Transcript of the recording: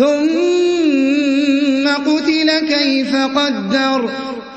ثُمَّ قُتِلَ كَيْفَ قَدَّرَ.